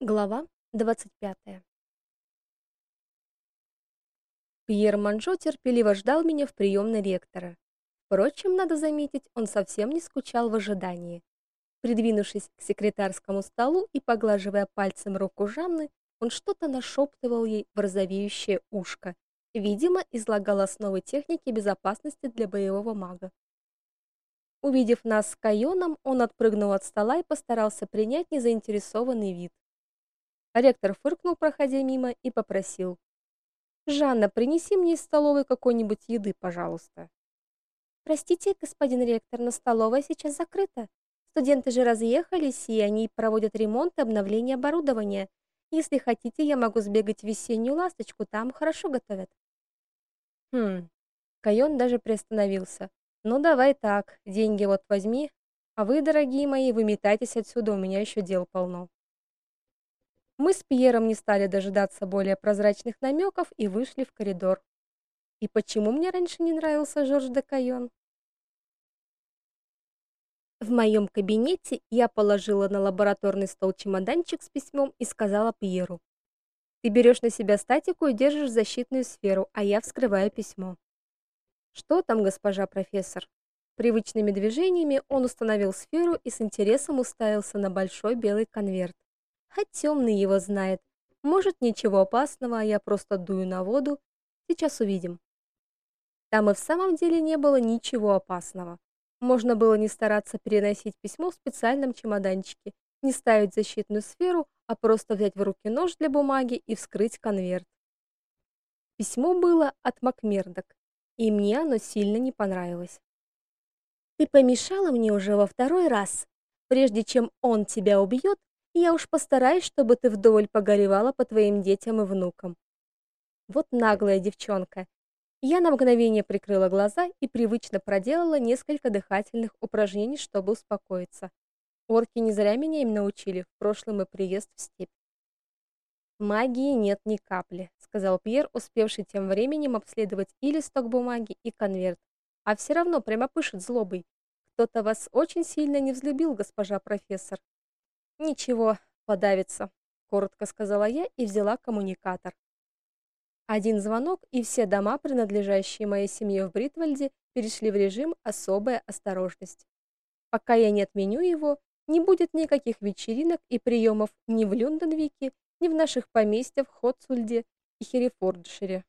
Глава 25. Пьер Манжо терпеливо ждал меня в приемной ректора. Впрочем, надо заметить, он совсем не скучал в ожидании. Придвинувшись к секретарскому столу и поглаживая пальцем руку Жанны, он что-то нашептывал ей в розовеющее ушко. Видимо, излагал основы техники безопасности для боевого мага. Увидев нас с Кайоном, он отпрыгнул от стола и постарался принять незаинтересованный вид. Ректор фыркнул, проходя мимо, и попросил: "Жанна, принеси мне из столовой какой-нибудь еды, пожалуйста". Простите, господин ректор, но столовая сейчас закрыта. Студенты же разъехались, и они проводят ремонт и обновление оборудования. Если хотите, я могу сбегать в весеннюю ласточку, там хорошо готовят. Хм. Кайон даже приостановился. Ну давай так, деньги вот возьми, а вы, дорогие мои, выметайтесь отсюда, у меня еще дел полно. Мы с Пьером не стали дожидаться более прозрачных намеков и вышли в коридор. И почему мне раньше не нравился Жорж де Кайон? В моем кабинете я положила на лабораторный стол чемоданчик с письмом и сказала Пьеру: "Ты берешь на себя статику и держишь защитную сферу, а я вскрываю письмо". "Что там, госпожа профессор?" Привычными движениями он установил сферу и с интересом уставился на большой белый конверт. Хоть темный его знает. Может, ничего опасного, а я просто дую на воду. Сейчас увидим. Там и в самом деле не было ничего опасного. Можно было не стараться переносить письмо в специальном чемоданчике, не ставить защитную сферу, а просто взять в руки нож для бумаги и вскрыть конверт. Письмо было от Макмердок, и мне оно сильно не понравилось. Ты помешала мне уже во второй раз. Прежде чем он тебя убьет, я уж постараюсь, чтобы ты вдоволь погоревала по твоим детям и внукам. Вот наглая девчонка. Я на мгновение прикрыла глаза и привычно проделала несколько дыхательных упражнений, чтобы успокоиться. Орки не зря меня им научили в прошлый мой приезд в степь. Магии нет ни капли, сказал Пьер, успевший тем временем обследовать и листок бумаги, и конверт. А все равно прямо пышет злобой. Кто-то вас очень сильно не взлюбил, госпожа профессор. Ничего, подавится, коротко сказала я и взяла коммуникатор. Один звонок, и все дома, принадлежащие моей семье в Бритвальде, перешли в режим особая осторожность. Пока я не отменю его, не будет никаких вечеринок и приемов ни в Люнденвике, ни в наших поместьях в Хотсульде и Херефордшире.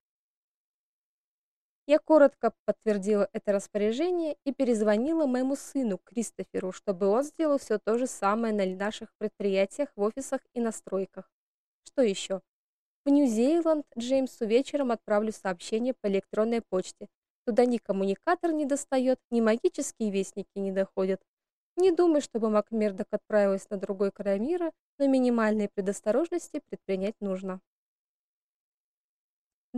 Я коротко подтвердила это распоряжение и перезвонила моему сыну Кристоферу, чтобы он сделал все то же самое на наших предприятиях, в офисах и на стройках. Что еще? В Нью-Зейланд Джеймсу вечером отправлю сообщение по электронной почте. Туда ни коммуникатор не достает, ни магические вестники не доходят. Не думаю, чтобы Макмердок отправилась на другой край мира, но минимальные предосторожности предпринять нужно.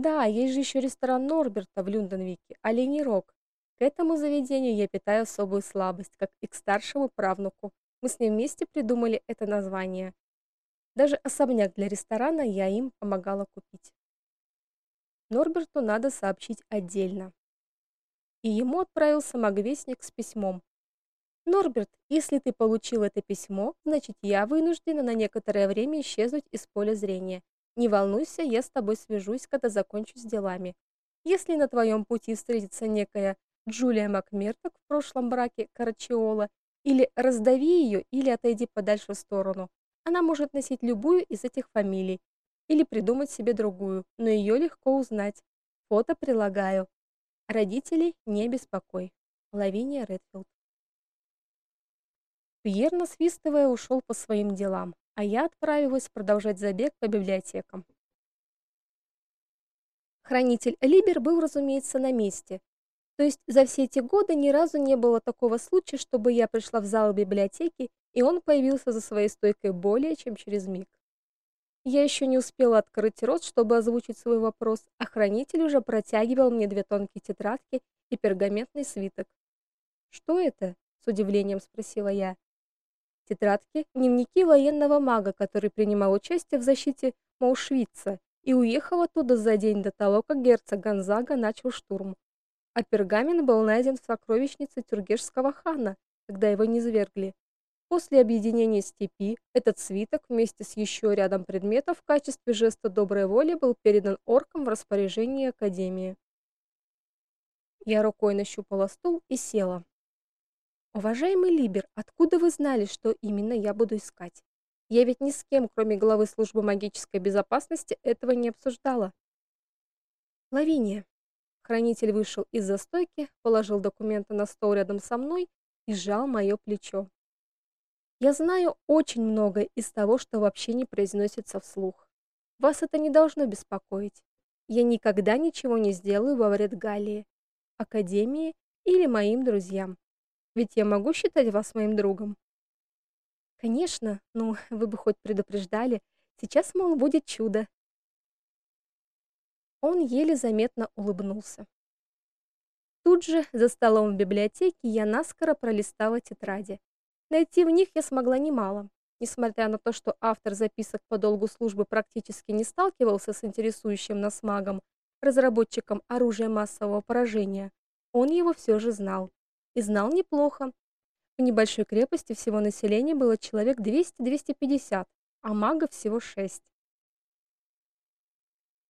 Да, есть же еще ресторан Норберта в Люнденвике, Оленей Рог. К этому заведению я питаю особую слабость, как и к старшему правнуку. Мы с ним вместе придумали это название. Даже особняк для ресторана я им помогала купить. Норберту надо сообщить отдельно. И ему отправился магвестник с письмом. Норберт, если ты получил это письмо, значит, я вынуждена на некоторое время исчезнуть из поля зрения. Не волнуйся, я с тобой свяжусь, когда закончу с делами. Если на твоем пути встретится некая Джулия Макмерток в прошлом браке Карачиола, или раздави ее, или отойди подальше в сторону. Она может носить любую из этих фамилий или придумать себе другую, но ее легко узнать. Фото прилагаю. Родителей не беспокой. Лавиния Редфилд. Пьер, насвистывая, ушел по своим делам а я отправилась продолжать забег по библиотекам. Хранитель Либер был, разумеется, на месте. То есть за все эти годы ни разу не было такого случая, чтобы я пришла в зал библиотеки, и он появился за своей стойкой более чем через миг. Я еще не успела открыть рот, чтобы озвучить свой вопрос, а хранитель уже протягивал мне две тонкие тетрадки и пергаментный свиток. "Что это?" с удивлением спросила я тетрадки, дневники военного мага, который принимал участие в защите Маушвица и уехал оттуда за день до того, как герцог Гонзага начал штурм. А пергамент был найден в сокровищнице тюргешского хана, когда его низвергли. После объединения степи этот свиток вместе с еще рядом предметов в качестве жеста доброй воли был передан оркам в распоряжение Академии. Я рукой нащупала стул и села. Уважаемый Либер, откуда вы знали, что именно я буду искать? Я ведь ни с кем, кроме главы службы магической безопасности, этого не обсуждала. Лавиния. Хранитель вышел из застойки, положил документы на стол рядом со мной и сжал мое плечо. Я знаю очень многое из того, что вообще не произносится вслух. Вас это не должно беспокоить. Я никогда ничего не сделаю во вред Галлии, академии или моим друзьям. Ведь я могу считать вас моим другом. Конечно, ну, вы бы хоть предупреждали. Сейчас, мол, будет чудо. Он еле заметно улыбнулся. Тут же, за столом в библиотеке, я наскоро пролистала тетради. Найти в них я смогла немало. Несмотря на то, что автор записок по долгу службы практически не сталкивался с интересующим нас магом, разработчиком оружия массового поражения, он его все же знал. И знал неплохо. В небольшой крепости всего населения было человек 200-250, а магов всего 6.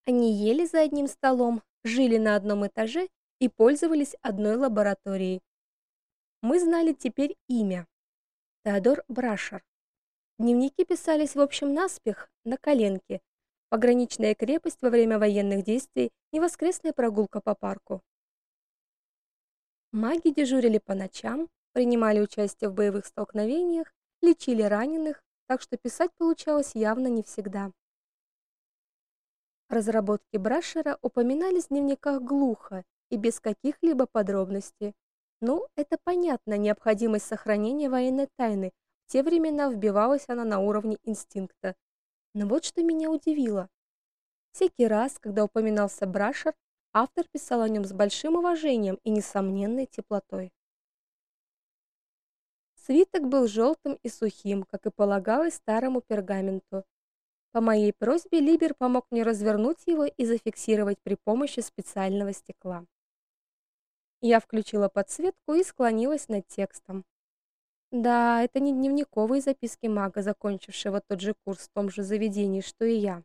Они ели за одним столом, жили на одном этаже и пользовались одной лабораторией. Мы знали теперь имя Теодор Брашер. Дневники писались в общем наспех, на коленке. Пограничная крепость во время военных действий и воскресная прогулка по парку. Маги дежурили по ночам, принимали участие в боевых столкновениях, лечили раненых, так что писать получалось явно не всегда. Разработки Брашера упоминались в дневниках глухо и без каких-либо подробностей, ну, это понятно, необходимость сохранения военной тайны. В те времена вбивалась она на уровне инстинкта. Но вот что меня удивило. Всякий раз, когда упоминался Брашер, автор писал о нем с большим уважением и несомненной теплотой. Свиток был желтым и сухим, как и полагалось старому пергаменту. По моей просьбе Либер помог мне развернуть его и зафиксировать при помощи специального стекла. Я включила подсветку и склонилась над текстом. Да, это не дневниковые записки мага, закончившего тот же курс в том же заведении, что и я.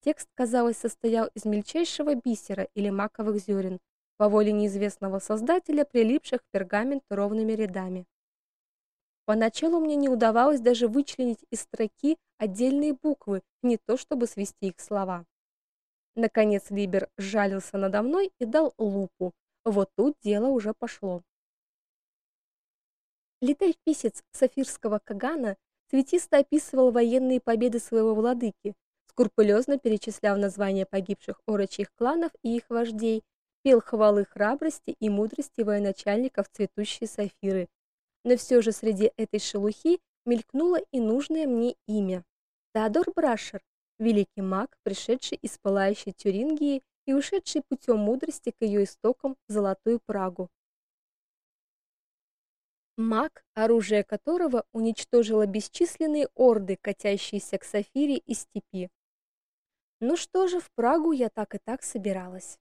Текст, казалось, состоял из мельчайшего бисера или маковых зерен, по воле неизвестного создателя, прилипших к пергаменту ровными рядами. Поначалу мне не удавалось даже вычленить из строки отдельные буквы, не то чтобы свести их слова. Наконец Либер сжалился надо мной и дал лупу, вот тут дело уже пошло. Летописец Сафирского Кагана цветисто описывал военные победы своего владыки, скрупулезно перечислял названия погибших орочьих кланов и их вождей, пел хвалы храбрости и мудрости военачальников цветущей Сафиры. Но все же среди этой шелухи мелькнуло и нужное мне имя. Теодор Брашер, великий маг, пришедший из пылающей Тюрингии и ушедший путем мудрости к ее истокам в Золотую Прагу. Маг, оружие которого уничтожило бесчисленные орды, катящиеся к Сафире и степи. Ну что же, в Прагу я так и так собиралась.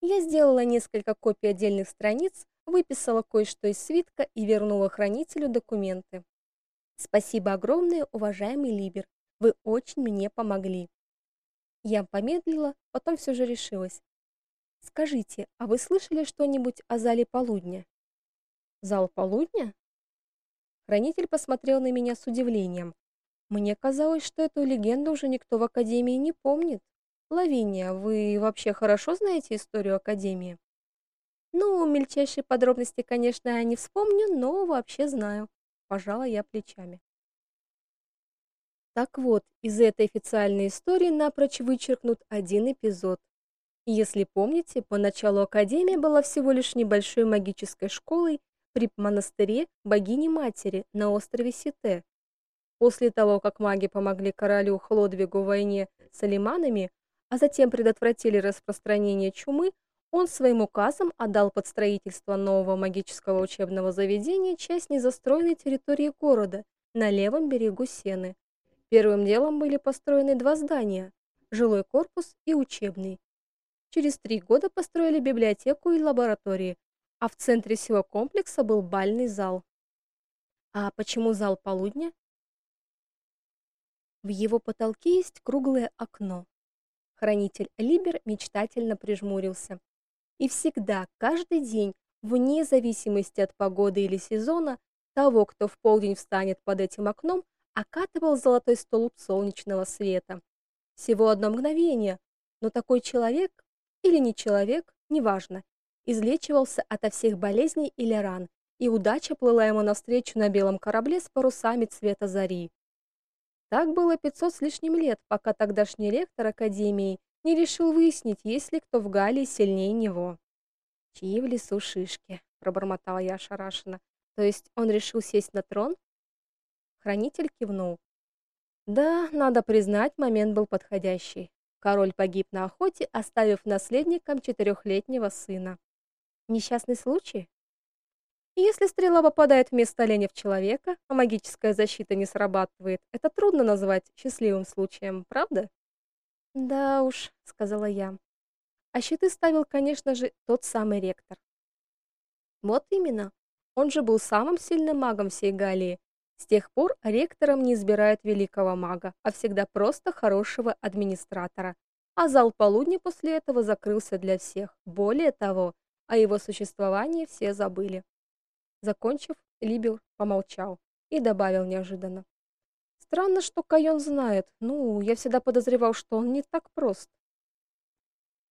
Я сделала несколько копий отдельных страниц, выписала кое-что из свитка и вернула хранителю документы. Спасибо огромное, уважаемый Либер. Вы очень мне помогли. Я помедлила, потом все же решилась. Скажите, а вы слышали что-нибудь о зале полудня? Зал полудня? Хранитель посмотрел на меня с удивлением. Мне казалось, что эту легенду уже никто в академии не помнит. Лавиния, вы вообще хорошо знаете историю академии? Ну, мельчайшие подробности, конечно, я не вспомню, но вообще знаю, пожала я плечами. Так вот, из этой официальной истории напрочь вычеркнут один эпизод. Если помните, поначалу Академия была всего лишь небольшой магической школой при монастыре богини-матери на острове Сите. После того, как маги помогли королю Хлодвигу в войне с алиманами, а затем предотвратили распространение чумы, он своим указом отдал под строительство нового магического учебного заведения часть незастроенной территории города на левом берегу Сены. Первым делом были построены два здания: жилой корпус и учебный. Через три года построили библиотеку и лаборатории, а в центре всего комплекса был бальный зал. А почему зал полудня? В его потолке есть круглое окно. Хранитель Либер мечтательно прижмурился. И всегда, каждый день, вне зависимости от погоды или сезона, того, кто в полдень встанет под этим окном, окатывал золотой столб солнечного света. Всего одно мгновение, но такой человек или не человек, неважно, излечивался ото всех болезней или ран, и удача плыла ему навстречу на белом корабле с парусами цвета зари. Так было 500 с лишним лет, пока тогдашний ректор академии не решил выяснить, есть ли кто в Галлии сильнее него. «Чьи в лесу шишки?» — пробормотала я ошарашенно. «То есть он решил сесть на трон?» Хранитель кивнул. Да, надо признать, момент был подходящий. Король погиб на охоте, оставив наследником четырехлетнего сына. Несчастный случай? Если стрела попадает вместо оленя в человека, а магическая защита не срабатывает, это трудно назвать счастливым случаем, правда? Да уж, сказала я. А щиты ставил, конечно же, тот самый ректор. Вот именно. Он же был самым сильным магом всей Галлии. С тех пор ректором не избирают великого мага, а всегда просто хорошего администратора. А зал полудня после этого закрылся для всех. Более того, о его существовании все забыли. Закончив, Либер помолчал и добавил неожиданно: Странно, что Кайон знает. Ну, я всегда подозревал, что он не так прост.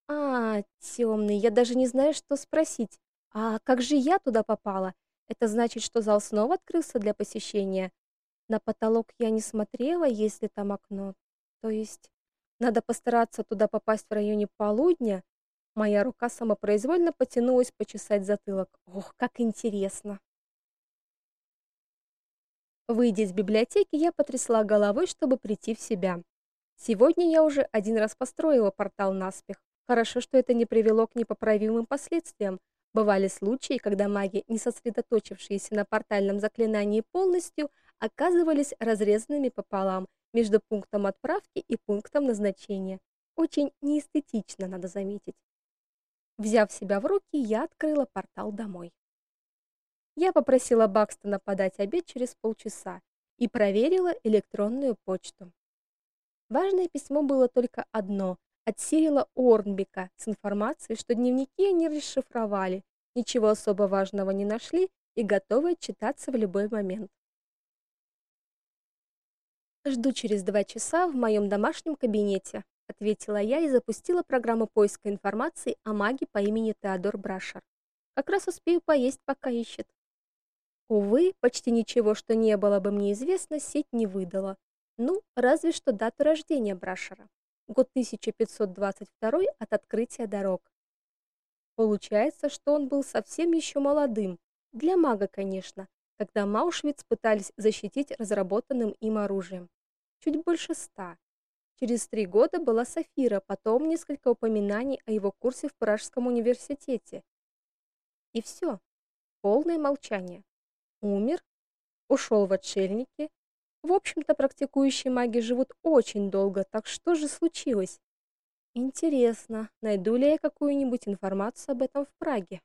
А, темный, я даже не знаю, что спросить. А как же я туда попала? Это значит, что зал снова открылся для посещения. На потолок я не смотрела, есть ли там окно. То есть надо постараться туда попасть в районе полудня. Моя рука самопроизвольно потянулась почесать затылок. Ох, как интересно. Выйдя из библиотеки, я потрясла головой, чтобы прийти в себя. Сегодня я уже один раз построила портал наспех. Хорошо, что это не привело к непоправимым последствиям. Бывали случаи, когда маги, не сосредоточившиеся на портальном заклинании полностью, оказывались разрезанными пополам между пунктом отправки и пунктом назначения. Очень неэстетично, надо заметить. Взяв себя в руки, я открыла портал домой. Я попросила Бакстона подать обед через полчаса и проверила электронную почту. Важное письмо было только одно от Сирила Орнбека с информацией, что дневники они расшифровали, ничего особо важного не нашли и готовы отчитаться в любой момент. Жду через два часа в моем домашнем кабинете, ответила я и запустила программу поиска информации о маге по имени Теодор Брашер. Как раз успею поесть, пока ищет. Увы, почти ничего, что не было бы мне известно, сеть не выдала. Ну, разве что дату рождения Брашера. Год 1522 от открытия дорог. Получается, что он был совсем еще молодым. Для мага, конечно, когда Маушвиц пытались защитить разработанным им оружием. Чуть больше ста. Через три года была Сафира, потом несколько упоминаний о его курсе в Пражском университете. И все. Полное молчание умер, ушел в отшельники. В общем-то, практикующие маги живут очень долго, так что же случилось? Интересно, найду ли я какую-нибудь информацию об этом в Праге?